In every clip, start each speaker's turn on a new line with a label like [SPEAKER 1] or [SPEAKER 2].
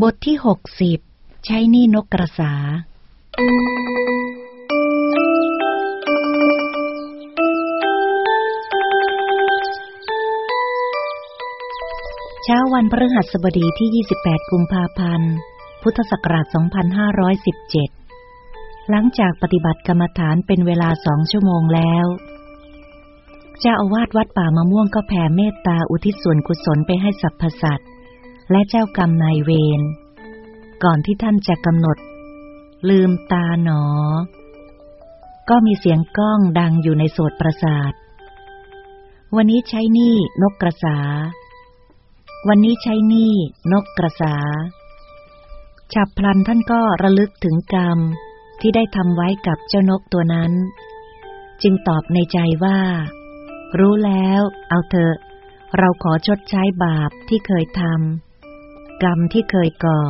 [SPEAKER 1] บทที่หกสิบใช้นี่นกกระสา เช้าวันพฤหัสบดีที่ 28 กุมภาพันธ์ พุทธศักราช 2517 หลังจากปฏิบัติกรรมฐานเป็นเวลาสองชั่วโมงแล้วเจ้าอาวาสวัดป่ามะม่วงก็แผ่เมตตาอุทิศส่วนกุศลไปให้สรรพสัตว์ และเจ้ากรรมนายเวร ก่อนที่ท่านจะกำหนด ลืมตาหนอ ก็มีเสียงก้องดังอยู่ในโสดประสาท วันนี้ใช้นี่นกกระสา วันนี้ใช้นี่นกกระสา ฉับพลันท่านก็ระลึกถึงกรรมที่ได้ทำไว้กับเจ้านกตัวนั้น จึงตอบในใจว่า รู้แล้ว เอาเถอะ เราขอชดใช้บาปที่เคยทำ กรรมที่เคยก่อ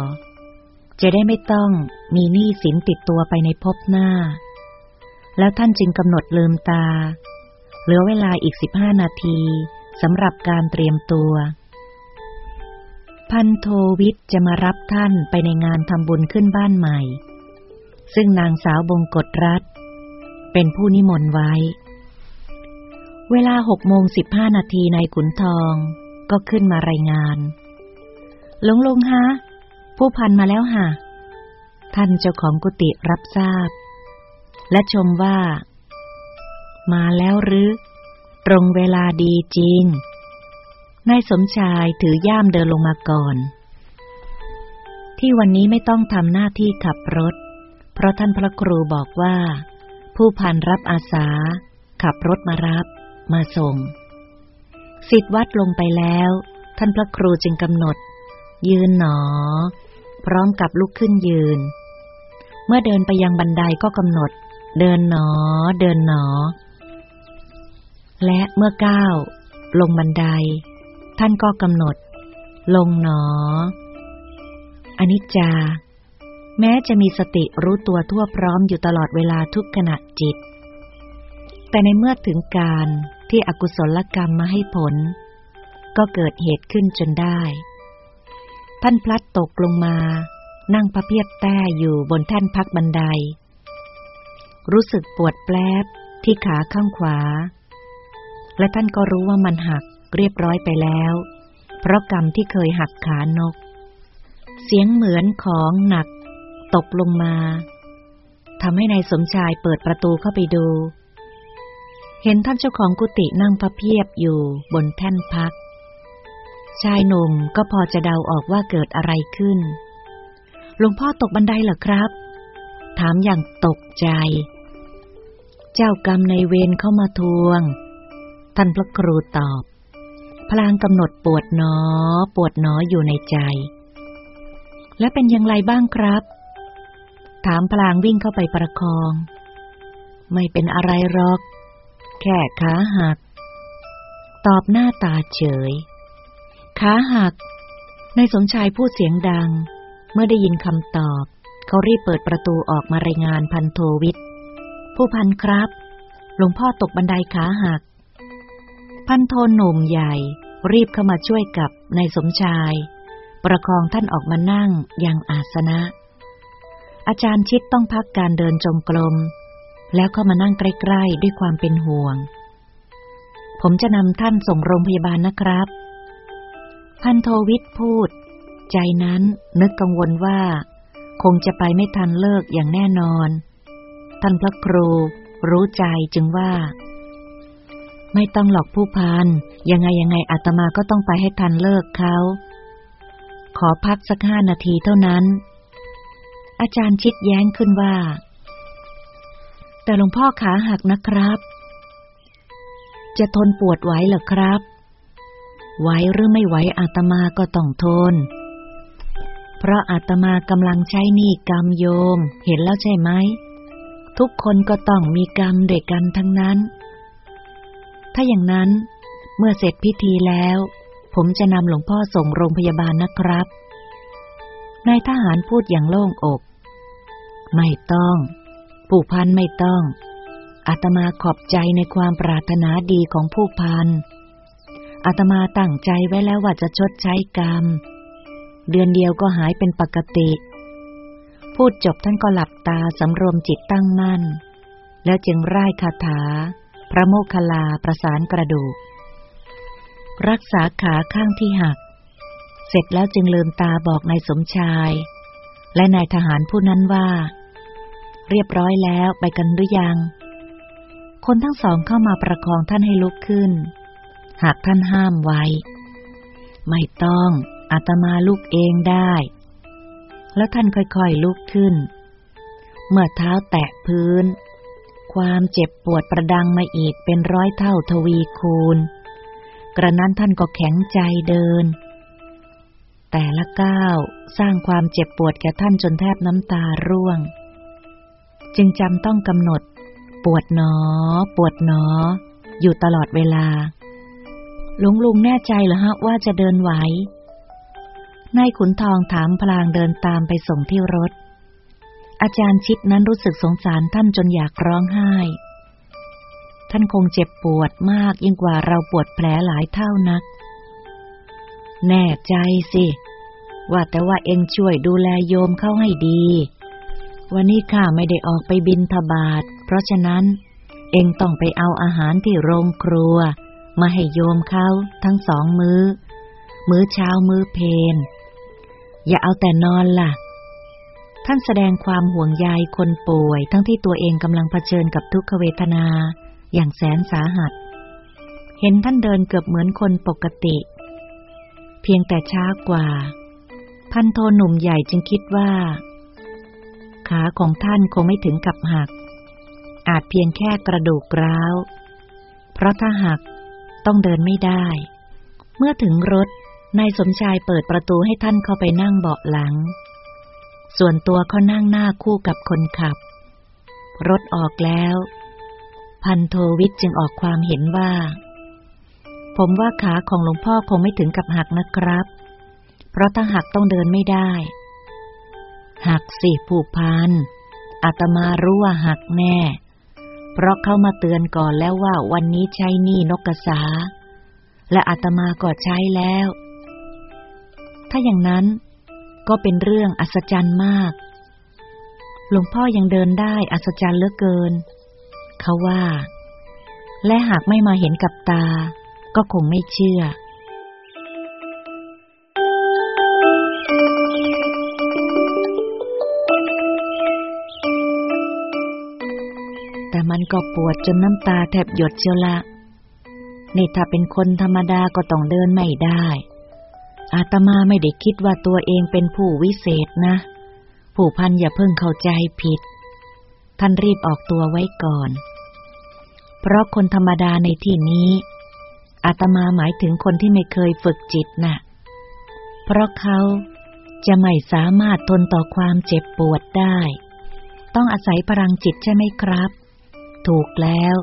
[SPEAKER 1] จะได้ไม่ต้องมีหนี้สินติดตัวไปในภพหน้า แล้วท่านจึงกำหนดลืมตา เหลือเวลาอีกสิบห้านาทีสำหรับการเตรียมตัว พันโทวิทย์จะมารับท่านไปในงานทำบุญขึ้นบ้านใหม่ ซึ่งนางสาวบงกฎรัฐ เป็นผู้นิมนต์ไว้ เวลาหกโมงสิบห้านาทีนายขุนทองก็ขึ้นมารายงาน หลวงลงฮะ ผู้พันมาแล้วฮะท่านเจ้าของกุฏิรับทราบ และชมว่า มาแล้วหรือ ตรงเวลาดีจริง นายสมชายถือย่ามเดินลงมาก่อน ที่วันนี้ไม่ต้องทำหน้าที่ขับรถ เพราะท่านพระครูบอกว่า ผู้พันรับอาสา ขับรถมารับ มาส่งสิทธิวัดลงไปแล้ว ท่านพระครูจึงกำหนด ยืนหนอ พร้อมกับลุกขึ้นยืน เมื่อเดินไปยังบันไดก็กำหนด เดินหนอ เดินหนอ และเมื่อก้าวลงบันได ท่านก็กำหนด ลงหนอ อนิจจา แม้จะมีสติรู้ตัวทั่วพร้อมอยู่ตลอดเวลาทุกขณะจิต แต่ในเมื่อถึงการที่อกุศลกรรมมาให้ผล ก็เกิดเหตุขึ้นจนได้ ท่านพลัดตกลงมา นั่งพระเพียบแต้อยู่บนแท่นพักบันได รู้สึกปวดแปลบที่ขาข้างขวา และท่านก็รู้ว่ามันหักเรียบร้อยไปแล้ว เพราะกรรมที่เคยหักขานก เสียงเหมือนของหนัก ตกลงมาทำให้นายสมชายเปิดประตูเข้าไปดู เห็นท่านเจ้าของกุฏินั่งพระเพียบอยู่บนแท่นพัก ชายหนุ่มก็พอจะเดาออกว่าเกิดอะไรขึ้น หลวงพ่อตกบันไดเหรอครับ ถามอย่างตกใจ เจ้ากรรมในเวรเข้ามาทวง ท่านพระครูตอบ พลางกำหนดปวดหนอ ปวดหนออยู่ในใจ และเป็นอย่างไรบ้างครับ ถามพลางวิ่งเข้าไปประคอง ไม่เป็นอะไรหรอก แค่ขาหัก ตอบหน้าตาเฉย ขาหักในสมชายพูดเสียงดัง เมื่อได้ยินคำตอบ เขารีบเปิดประตูออกมารายงานพันโทวิทย์ผู้พันครับ หลวงพ่อตกบันไดขาหัก พันโทหนุ่มใหญ่ รีบเข้ามาช่วยกับนายสมชาย ประคองท่านออกมานั่งยังอาสนะ อาจารย์ชิดต้องพักการเดินจงกรมแล้วเข้ามานั่งใกล้ ๆ ด้วยความเป็นห่วง ผมจะนำท่านส่งโรงพยาบาลนะครับ พันโทวิทย์พูด ใจนั้นนึกกังวลว่า คงจะไปไม่ทันเลิกอย่างแน่นอน ท่านพระครูรู้ใจจึงว่า ไม่ต้องหลอกผู้พันยังไงยังไงอาตมาก็ต้องไปให้ทันเลิกเขา ขอพักสักห้านาทีเท่านั้น อาจารย์ชิดแย้งขึ้นว่า แต่หลวงพ่อขาหักนะครับ จะทนปวดไหวหรอครับ ไหวหรือไม่ไหวอาตมาก็ต้องทน เพราะอาตมากำลังใช้หนี้กรรมโยม เห็นแล้วใช่ไหม ทุกคนก็ต้องมีกรรมด้วยกันทั้งนั้น ถ้าอย่างนั้น เมื่อเสร็จพิธีแล้ว ผมจะนำหลวงพ่อส่งโรงพยาบาลนะครับนายทหารพูดอย่างโล่งอก ไม่ต้อง ผู้พันไม่ต้องอาตมาขอบใจในความปรารถนาดีของผู้พัน อาตมาตั้งใจไว้แล้วว่าจะชดใช้กรรม เดือนเดียวก็หายเป็นปกติ พูดจบท่านก็หลับตาสำรวมจิตตั้งมั่น แล้วจึงร่ายคาถา พระโมคคัลลาประสานกระดูก รักษาขาข้างที่หัก เสร็จแล้วจึงลืมตาบอกนายสมชาย และนายทหารผู้นั้นว่า เรียบร้อยแล้วไปกันหรือยัง คนทั้งสองเข้ามาประคองท่านให้ลุกขึ้น หากท่านห้ามไว้ ไม่ต้องอาตมาลุกเองได้ แล้วท่านค่อยๆลุกขึ้น เมื่อเท้าแตะพื้น ความเจ็บปวดประดังมาอีกเป็นร้อยเท่าทวีคูณ กระนั้นท่านก็แข็งใจเดิน แต่ละก้าวสร้างความเจ็บปวดแก่ท่านจนแทบน้ำตาร่วง จึงจำต้องกำหนด ปวดหนอ ปวดหนอ อยู่ตลอดเวลา ลุงลุงแน่ใจเหรอฮะว่าจะเดินไหวนายขุนทองถามพลางเดินตามไปส่งที่รถ อาจารย์ชิดนั้นรู้สึกสงสารท่านจนอยากร้องไห้ ท่านคงเจ็บปวดมากยิ่งกว่าเราปวดแผลหลายเท่านัก แน่ใจสิ ว่าแต่ว่าเองช่วยดูแลโยมเข้าให้ดี วันนี้ข้าไม่ได้ออกไปบินทบาท เพราะฉะนั้นเองต้องไปเอาอาหารที่โรงครัว มาให้โยมเขาทั้งสองมือ้อ มื้อเช้ามื้อเพนอย่าเอาแต่นอนล่ะ ท่านแสดงความห่วงใยคนป่วย ทั้งที่ตัวเองกำลังเผชิญกับทุกขเวทนาอย่างแสนสาหัส เห็นท่านเดินเกือบเหมือนคนปกติ เพียงแต่ช้ากว่า พันโทหนุ่มใหญ่จึงคิดว่า ขาของท่านคงไม่ถึงกับหัก อาจเพียงแค่กระดูกร้าว เพราะถ้าหัก ต้องเดินไม่ได้ เมื่อถึงรถ นายสมชายเปิดประตูให้ท่านเข้าไปนั่งเบาะหลัง ส่วนตัวเขานั่งหน้าคู่กับคนขับ รถออกแล้ว พันโทวิทย์จึงออกความเห็นว่า ผมว่าขาของหลวงพ่อคงไม่ถึงกับหักนะครับ เพราะถ้าหักต้องเดินไม่ได้ หักสิผูกพันอาตมารู้ว่าหักแน่ เพราะเขามาเตือนก่อนแล้วว่าวันนี้ใช้นี่นกกระสา และอาตมาก็ใช้แล้ว ถ้าอย่างนั้นก็เป็นเรื่องอัศจรรย์มาก หลวงพ่อยังเดินได้อัศจรรย์เหลือเกิน เขาว่า และหากไม่มาเห็นกับตา ก็คงไม่เชื่อ มันก็ปวดจนน้ำตาแทบหยดเชียวละ นี่ถ้าเป็นคนธรรมดาก็ต้องเดินไม่ได้ อาตมาไม่ได้คิดว่าตัวเองเป็นผู้วิเศษนะ ผู้พันอย่าเพิ่งเข้าใจผิด ท่านรีบออกตัวไว้ก่อน เพราะคนธรรมดาในที่นี้ อาตมาหมายถึงคนที่ไม่เคยฝึกจิตนะ่ะ เพราะเขาจะไม่สามารถทนต่อความเจ็บปวดได้ ต้องอาศัยพลังจิตใช่ไหมครับ ถูกแล้ว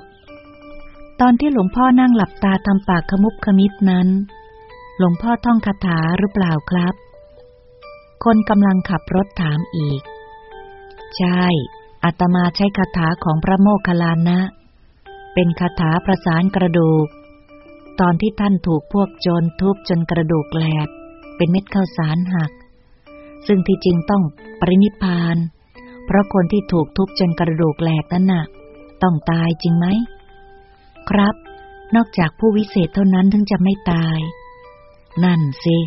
[SPEAKER 1] ตอนที่หลวงพ่อนั่งหลับตาทำปากขมุบขมิดนั้น หลวงพ่อท่องคาถาหรือเปล่าครับ คนกำลังขับรถถามอีก ใช่อาตมาใช้คาถาของพระโมคคัลลานะ เป็นคาถาประสานกระดูก ตอนที่ท่านถูกพวกโจรทุบจนกระดูกแหลก เป็นเม็ดข้าวสารหัก ซึ่งที่จริงต้องปรินิพาน เพราะคนที่ถูกทุบจนกระดูกแหลกนั้นน่ะ ต้องตายจริงไหม ครับ นอกจากผู้วิเศษเท่านั้นถึงจะไม่ตาย นั่นสิ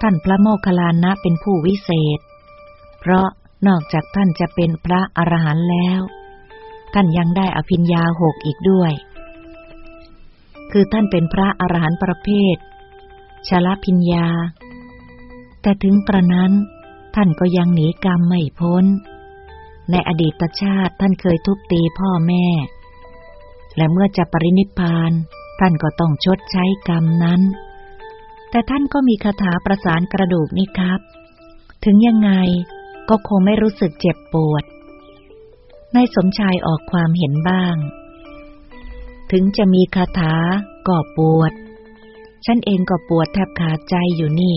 [SPEAKER 1] ท่านพระโมคคัลลานะเป็นผู้วิเศษ เพราะนอกจากท่านจะเป็นพระอรหันต์แล้ว ท่านยังได้อภิญญาหกอีกด้วย คือท่านเป็นพระอรหันต์ประเภทชลพิญญา แต่ถึงกระนั้น ท่านก็ยังหนีกรรมไม่พ้น ในอดีตชาติท่านเคยทุบตีพ่อแม่ และเมื่อจะปรินิพาน ท่านก็ต้องชดใช้กรรมนั้น แต่ท่านก็มีคาถาประสานกระดูกนี่ครับ ถึงยังไงก็คงไม่รู้สึกเจ็บปวดนายสมชายออกความเห็นบ้าง ถึงจะมีคาถาก็ปวด ฉันเองก็ปวดแทบขาดใจอยู่นี่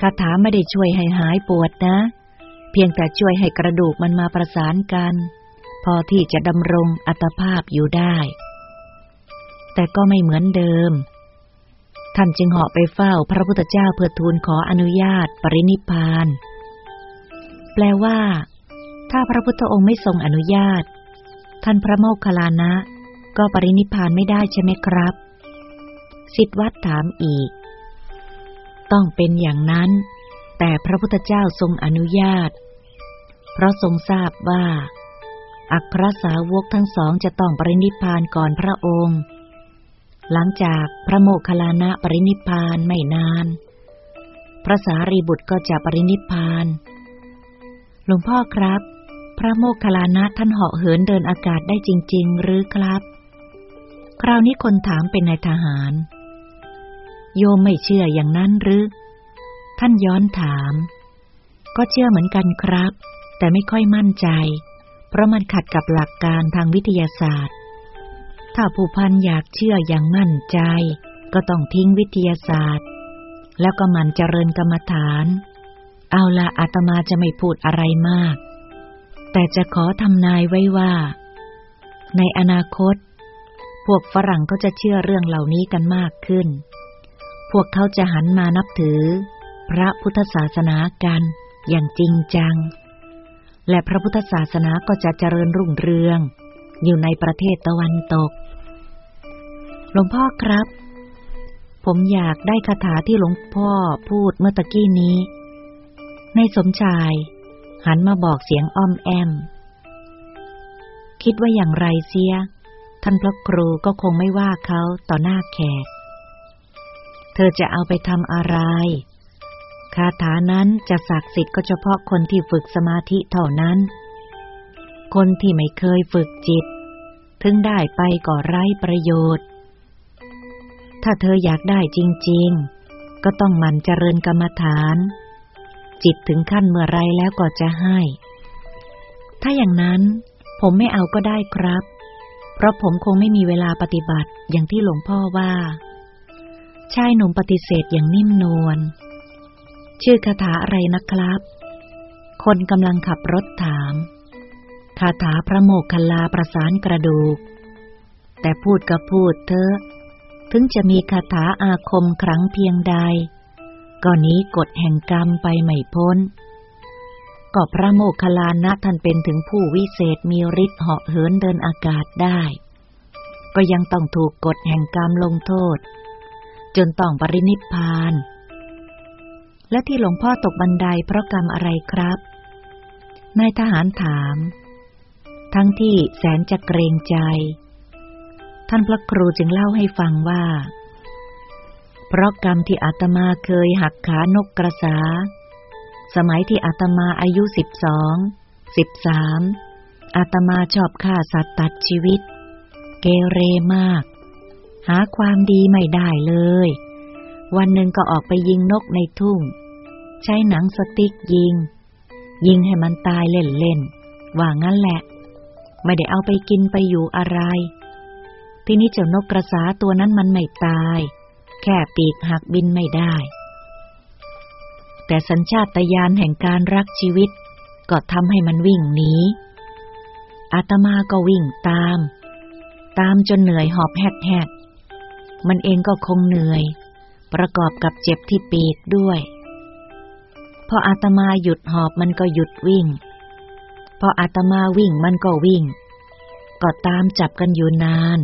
[SPEAKER 1] คาถาไม่ได้ช่วยให้หายปวดนะ เพียงแต่ช่วยให้กระดูกมันมาประสานกัน พอที่จะดำรงอัตภาพอยู่ได้ แต่ก็ไม่เหมือนเดิม ท่านจึงเหาะไปเฝ้าพระพุทธเจ้าเพื่อทูลขออนุญาตปรินิพาน แปลว่า ถ้าพระพุทธองค์ไม่ทรงอนุญาต ท่านพระโมคคัลลานะ ก็ปรินิพานไม่ได้ใช่ไหมครับสิทธวัดถามอีก ต้องเป็นอย่างนั้น แต่พระพุทธเจ้าทรงอนุญาต เพราะทรงทราบว่า อัครสาวกทั้งสองจะต้องปรินิพานก่อนพระองค์ หลังจากพระโมคคัลลานะปรินิพานไม่นาน พระสารีบุตรก็จะปรินิพาน หลวงพ่อครับ พระโมคคัลลานะท่านเหาะเหินเดินอากาศได้จริง ๆ หรือครับ คราวนี้คนถามเป็นนายทหาร โยมไม่เชื่ออย่างนั้นหรือ ท่านย้อนถาม ก็เชื่อเหมือนกันครับ แต่ไม่ค่อยมั่นใจ เพราะมันขัดกับหลักการทางวิทยาศาสตร์ ถ้าผู้พันอยากเชื่ออย่างมั่นใจ ก็ต้องทิ้งวิทยาศาสตร์ แล้วก็มันเจริญกรรมฐาน เอาละอาตมาจะไม่พูดอะไรมาก แต่จะขอทำนายไว้ว่า ในอนาคต พวกฝรั่งก็จะเชื่อเรื่องเหล่านี้กันมากขึ้น พวกเขาจะหันมานับถือ พระพุทธศาสนากันอย่างจริงจัง และพระพุทธศาสนาก็จะเจริญรุ่งเรือง อยู่ในประเทศตะวันตก หลวงพ่อครับ ผมอยากได้คาถาที่หลวงพ่อพูดเมื่อตะกี้นี้ ในสมชาย หันมาบอกเสียงอ้อมแอม คิดว่าอย่างไรเสีย ท่านพระครูก็คงไม่ว่าเขาต่อหน้าแขก เธอจะเอาไปทำอะไราถานั้นจะศักดิ์สิทธิ์ก็เฉพาะคนที่ฝึกสมาธิเท่านั้น คนที่ไม่เคยฝึกจิต ถึงได้ไปก็ไร้ประโยชน์ ถ้าเธออยากได้จริง ๆ ก็ต้องมันเจริญกรรมฐาน จิตถึงขั้นเมื่อไรแล้วก็จะให้ ถ้าอย่างนั้นผมไม่เอาก็ได้ครับ เพราะผมคงไม่มีเวลาปฏิบัติอย่างที่หลวงพ่อว่า ชายหนุ่มปฏิเสธอย่างนิ่มนวล ชื่อคาถาอะไรนะครับ คนกำลังขับรถถาม คาถาพระโมกขลาประสานกระดูก แต่พูดก็พูดเถอะ ถึงจะมีคาถาอาคมครั้งเพียงใด ก็นี้กฎแห่งกรรมไปไม่พ้น ก็พระโมกขลานะท่านเป็นถึงผู้วิเศษมีฤทธิ์เหาะเหินเดินอากาศได้ ก็ยังต้องถูกกฎแห่งกรรมลงโทษ จนต้องปรินิพพาน และที่หลวงพ่อตกบันไดเพราะกรรมอะไรครับ นายทหารถาม ทั้งที่แสนจะเกรงใจ ท่านพระครูจึงเล่าให้ฟังว่า เพราะกรรมที่อาตมาเคยหักขานกกระสา สมัยที่อาตมาอายุสิบสอง สิบสามอาตมาชอบฆ่าสัตว์ตัดชีวิต เกเรมาก หาความดีไม่ได้เลย วันหนึ่งก็ออกไปยิงนกในทุ่ง ใช้หนังสติ๊กยิง ยิงให้มันตายเล่นๆ ว่างั้นแหละ ไม่ได้เอาไปกินไปอยู่อะไร ทีนี้เจ้านกกระสาตัวนั้นมันไม่ตาย แค่ปีกหักบินไม่ได้ แต่สัญชาตญาณแห่งการรักชีวิต ก็ทำให้มันวิ่งหนี อาตมาก็วิ่งตาม ตามจนเหนื่อยหอบแหกๆมันเองก็คงเหนื่อย ประกอบกับเจ็บที่ปีกด้วย พออาตมาหยุดหอบมันก็หยุดวิ่ง พออาตมาวิ่งมันก็วิ่ง ก็ตามจับกันอยู่นาน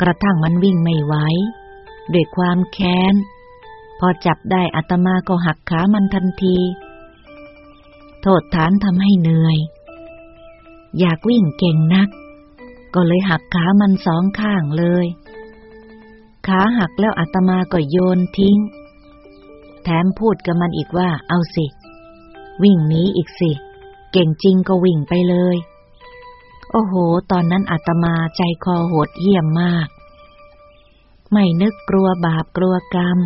[SPEAKER 1] กระทั่งมันวิ่งไม่ไหวด้วยความแค้น พอจับได้อาตมาก็หักขามันทันที โทษฐานทำให้เหนื่อย อยากวิ่งเก่งนัก ก็เลยหักขามันสองข้างเลย ขาหักแล้วอาตมาก็โยนทิ้ง แถมพูดกับมันอีกว่าเอาสิ วิ่งหนีอีกสิ เก่งจริงก็วิ่งไปเลย โอ้โห ตอนนั้นอาตมาใจคอโหดเยี่ยมมาก ไม่นึกกลัวบาปกลัวกรรม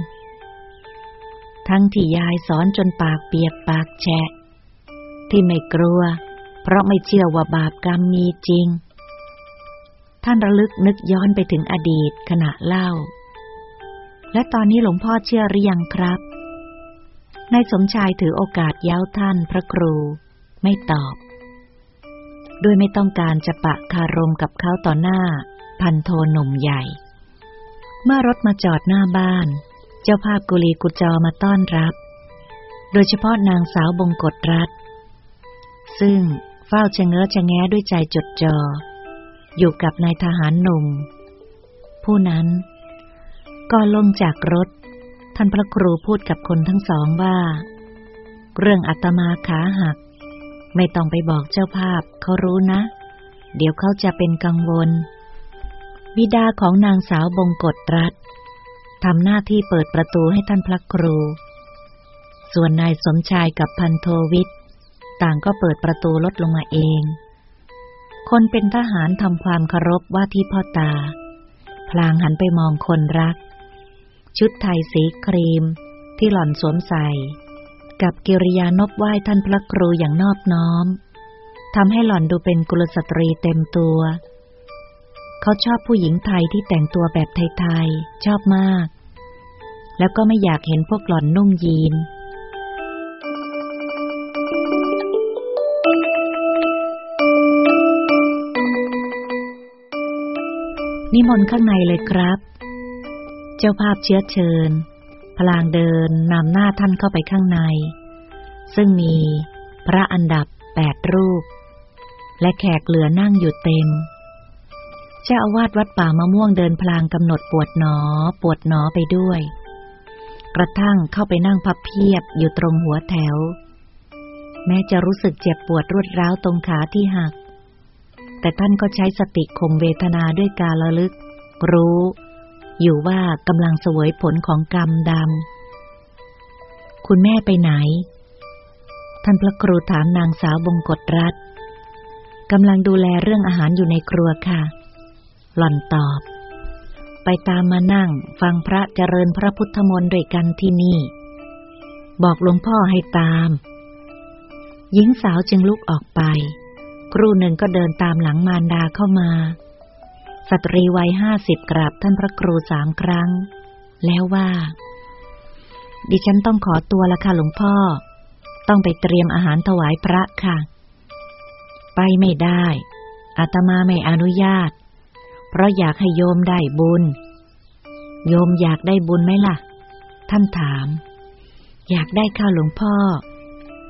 [SPEAKER 1] ทั้งที่ยายสอนจนปากเปียกปากแฉะ ที่ไม่กลัว เพราะไม่เชื่อว่าบาปกรรมมีจริง ท่านระลึกนึกย้อนไปถึงอดีตขณะเล่าและตอนนี้หลวงพ่อเชื่อหรือยังครับ นายสมชายถือโอกาสย้าวท่านพระครู ไม่ตอบ ด้วยไม่ต้องการจะปะคารมกับเขาต่อหน้า พันโทหนุ่มใหญ่ เมื่อรถมาจอดหน้าบ้าน เจ้าภาพกุลีกุจอมาต้อนรับ โดยเฉพาะนางสาวบงกฎรัฐซึ่งเฝ้าชะเง้อชะแง้ด้วยใจจดจอ่ออยู่กับนายทหารหนุ่ม ผู้นั้นก็ลงจากรถ ท่านพระครูพูดกับคนทั้งสองว่า เรื่องอัตมาขาหัก ไม่ต้องไปบอกเจ้าภาพเขารู้นะ เดี๋ยวเขาจะเป็นกังวล บิดาของนางสาวบงกฎรัฐทำหน้าที่เปิดประตูให้ท่านพระครู ส่วนนายสมชายกับพันโทวิทย์ต่างก็เปิดประตูลดลงมาเอง คนเป็นทหารทำความเคารพว่าที่พ่อตา พลางหันไปมองคนรัก ชุดไทยสีครีม ที่หล่อนสวมใส่ กับกิริยานบไหว้ท่านพระครูอย่างนอบน้อมทำให้หล่อนดูเป็นกุลสตรีเต็มตัว เขาชอบผู้หญิงไทยที่แต่งตัวแบบไทยๆ ชอบมาก แล้วก็ไม่อยากเห็นพวกหล่อนนุ่งยีนนิมนต์ข้างในเลยครับ จ้าภาพเชื้อเชิญ พลางเดินนำหน้าท่านเข้าไปข้างใน ซึ่งมีพระอันดับแปดรูป และแขกเหลือนั่งอยู่เต็ม เจ้าอาวาสวัดป่ามะม่วงเดินพลางกำหนดปวดหนอ ปวดหนอไปด้วย กระทั่งเข้าไปนั่งพับเพียบอยู่ตรงหัวแถว แม้จะรู้สึกเจ็บปวดรวดร้าวตรงขาที่หัก แต่ท่านก็ใช้สติข่มเวทนาด้วยการระลึก รู้ อยู่ว่ากำลังเสวยผลของกรรมดำ คุณแม่ไปไหน ท่านพระครูถามนางสาวบงกฎรัฐกำลังดูแลเรื่องอาหารอยู่ในครัวค่ะ หล่อนตอบ ไปตามมานั่งฟังพระเจริญพระพุทธมนต์ด้วยกันที่นี่ บอกหลวงพ่อให้ตาม หญิงสาวจึงลุกออกไป ครูหนึ่งก็เดินตามหลังมารดาเข้ามา สตรีวัยห้าสิบกราบท่านพระครูสามครั้ง แล้วว่า ดิฉันต้องขอตัวละค่ะหลวงพ่อ ต้องไปเตรียมอาหารถวายพระค่ะ ไปไม่ได้อาตมาไม่อนุญาต เพราะอยากให้โยมได้บุญ โยมอยากได้บุญไหมล่ะ ท่านถาม อยากได้ข้าวหลวงพ่อ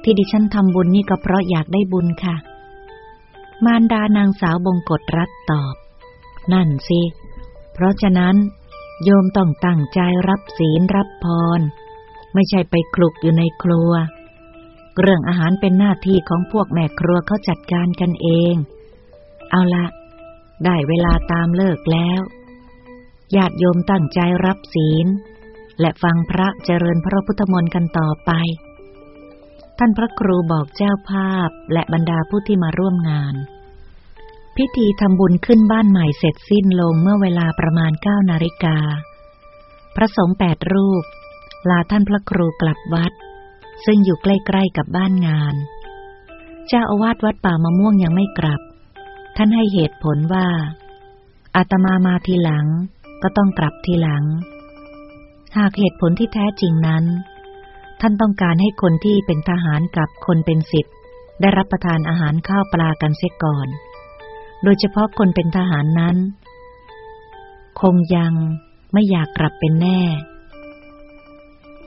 [SPEAKER 1] ที่ดิฉันทำบุญนี่ก็เพราะอยากได้บุญค่ะ มารดานางสาวบงกฎรัตตอบ นั่นสิ เพราะฉะนั้น โยมต้องตั้งใจรับศีลรับพร ไม่ใช่ไปคลุกอยู่ในครัว เรื่องอาหารเป็นหน้าที่ของพวกแม่ครัวเขาจัดการกันเอง เอาละได้เวลาตามเลิกแล้วญาติโยมตั้งใจรับศีล และฟังพระเจริญพระพุทธมนต์กันต่อไป ท่านพระครูบอกเจ้าภาพและบรรดาผู้ที่มาร่วมงาน พิธีทำบุญขึ้นบ้านใหม่เสร็จสิ้นลงเมื่อเวลาประมาณเก้านาฬิกา พระสงฆ์แปดรูป ลาท่านพระครูกลับวัด ซึ่งอยู่ใกล้ๆกับบ้านงาน เจ้าอาวาสวัดป่ามะม่วงยังไม่กลับ ท่านให้เหตุผลว่า อาตมามาทีหลัง ก็ต้องกลับทีหลัง หากเหตุผลที่แท้จริงนั้น ท่านต้องการให้คนที่เป็นทหารกับคนเป็นสิทธิ์ได้รับประทานอาหารข้าวปลากันเสียก่อน โดยเฉพาะคนเป็นทหารนั้น คงยังไม่อยากกลับเป็นแน่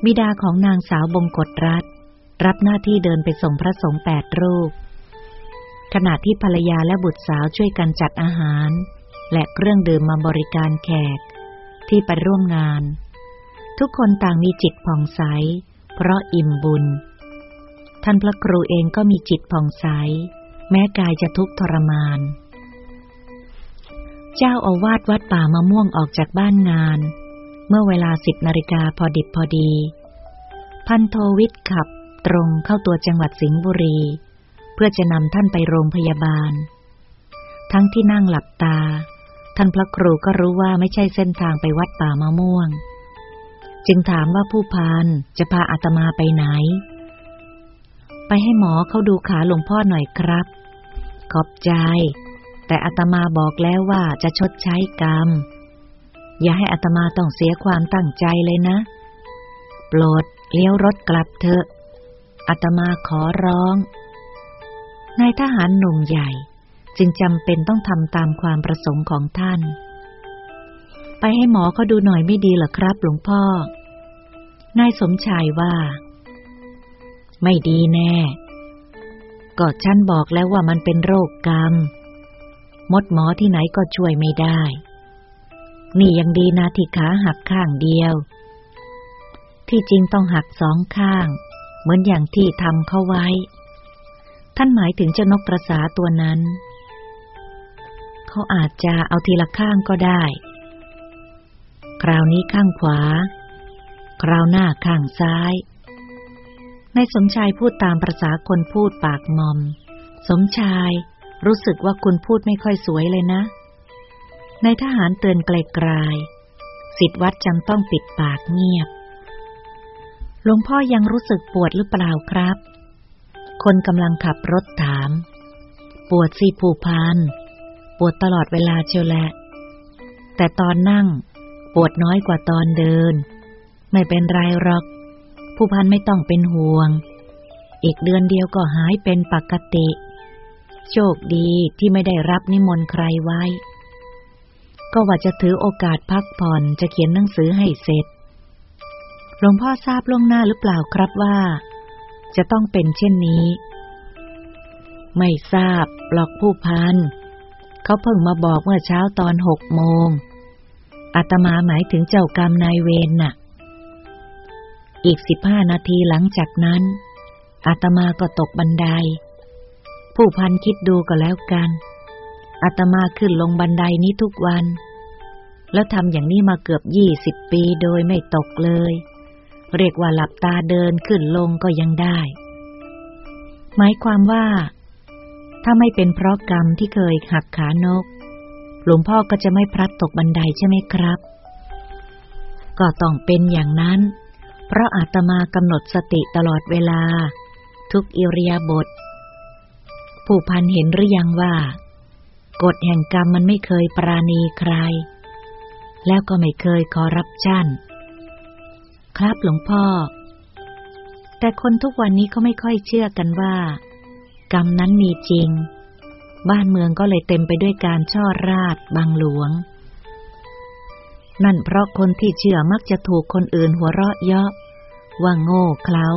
[SPEAKER 1] บิดาของนางสาวบงกฎรัฐ รับหน้าที่เดินไปส่งพระสงฆ์แปดรูป ขณะที่ภรรยาและบุตรสาวช่วยกันจัดอาหาร และเครื่องดื่มมาบริการแขกที่ไปร่วมงาน ทุกคนต่างมีจิตผ่องใส เพราะอิ่มบุญ ท่านพระครูเองก็มีจิตผ่องใส แม้กายจะทุกข์ทรมาน จ้าอาวาสวัดป่ามะม่วงออกจากบ้านงาน เมื่อเวลาสิบนาฬิกาพอดิบพอดี พันโทวิทย์ขับตรงเข้าตัวจังหวัดสิงห์บุรี เพื่อจะนำท่านไปโรงพยาบาล ทั้งที่นั่งหลับตา ท่านพระครูก็รู้ว่าไม่ใช่เส้นทางไปวัดป่ามะม่วง จึงถามว่าผู้พานจะพาอาตมาไปไหน ไปให้หมอเขาดูขาหลวงพ่อหน่อยครับ ขอบใจ แต่อาตมาบอกแล้วว่าจะชดใช้กรรม อย่าให้อาตมาต้องเสียความตั้งใจเลยนะ โปรดเลี้ยวรถกลับเถอะอาตมาขอร้องนายทหารหนุ่มใหญ่ จึงจำเป็นต้องทำตามความประสงค์ของท่าน ไปให้หมอเขาดูหน่อยไม่ดีหรอครับ หลวงพ่อ นายสมชายว่า ไม่ดีแน่ก็ฉันบอกแล้วว่ามันเป็นโรคกรรม มดหมอที่ไหนก็ช่วยไม่ได้ นี่ยังดีนะที่ขาหักข้างเดียว ที่จริงต้องหักสองข้าง เหมือนอย่างที่ทำเข้าไว้ ท่านหมายถึงเจ้านกกระสาตัวนั้น เขาอาจจะเอาทีละข้างก็ได้ คราวนี้ข้างขวา คราวหน้าข้างซ้ายนายสมชายพูดตามประษาคนพูดปากมอม สมชาย รู้สึกว่าคุณพูดไม่ค่อยสวยเลยนะ ในทหารเตือนไกลๆสิทธวัดจำต้องปิดปากเงียบ หลวงพ่อยังรู้สึกปวดหรือเปล่าครับ คนกำลังขับรถถาม ปวดสิผูพันปวดตลอดเวลาเชียวแหละ แต่ตอนนั่ง ปวดน้อยกว่าตอนเดิน ไม่เป็นไรหรอก ผู้พันไม่ต้องเป็นห่วง อีกเดือนเดียวก็หายเป็นปกติ โชคดีที่ไม่ได้รับนิมนต์ใครไว้ ก็ว่าจะถือโอกาสพักผ่อนจะเขียนหนังสือให้เสร็จ หลวงพ่อทราบล่วงหน้าหรือเปล่าครับว่า จะต้องเป็นเช่นนี้ ไม่ทราบหลอกผู้พัน เขาเพิ่งมาบอกเมื่อเช้าตอนหกโมง อาตมาหมายถึงเจ้ากรรมนายเวรน่ะ อีกสิบห้านาทีหลังจากนั้น อาตมาก็ตกบันได ผู้พันคิดดูก็แล้วกันอาตมาขึ้นลงบันไดนี้ทุกวัน แล้วทำอย่างนี้มาเกือบยี่สิบปีโดยไม่ตกเลย เรียกว่าหลับตาเดินขึ้นลงก็ยังได้ หมายความว่า ถ้าไม่เป็นเพราะกรรมที่เคยหักขานก หลวงพ่อก็จะไม่พลัดตกบันไดใช่ไหมครับ ก็ต้องเป็นอย่างนั้น เพราะอาตมากำหนดสติตลอดเวลา ทุกอิริยาบถ ผู้พันเห็นหรือยังว่า กฎแห่งกรรมมันไม่เคยปราณีใคร แล้วก็ไม่เคยคอรับชั่น ครับหลวงพ่อ แต่คนทุกวันนี้เขาไม่ค่อยเชื่อกันว่า กรรมนั้นมีจริง บ้านเมืองก็เลยเต็มไปด้วยการช่อราดบางหลวง นั่นเพราะคนที่เชื่อมักจะถูกคนอื่นหัวเราะเยาะว่าโง่เขลา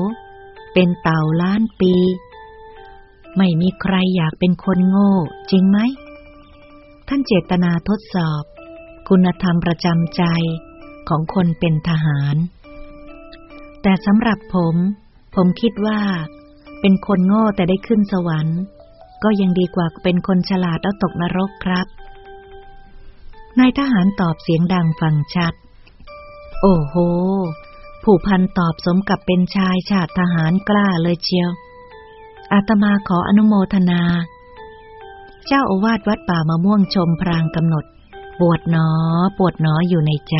[SPEAKER 1] เป็นเต่าล้านปี ไม่มีใครอยากเป็นคนโง่ จริงไหม ท่านเจตนาทดสอบ คุณธรรมประจำใจของคนเป็นทหาร แต่สำหรับผม ผมคิดว่า เป็นคนโง่แต่ได้ขึ้นสวรรค์ ก็ยังดีกว่าเป็นคนฉลาดแล้วตกนรกครับนายทหารตอบเสียงดังฟังชัด โอ้โห ผู้พันตอบสมกับเป็นชายชาติทหารกล้าเลยเชียว อาตมาขออนุโมทนา เจ้าอาวาสวัดป่ามะม่วงชมพรางกำหนด ปวดหนอ ปวดหนออยู่ในใจ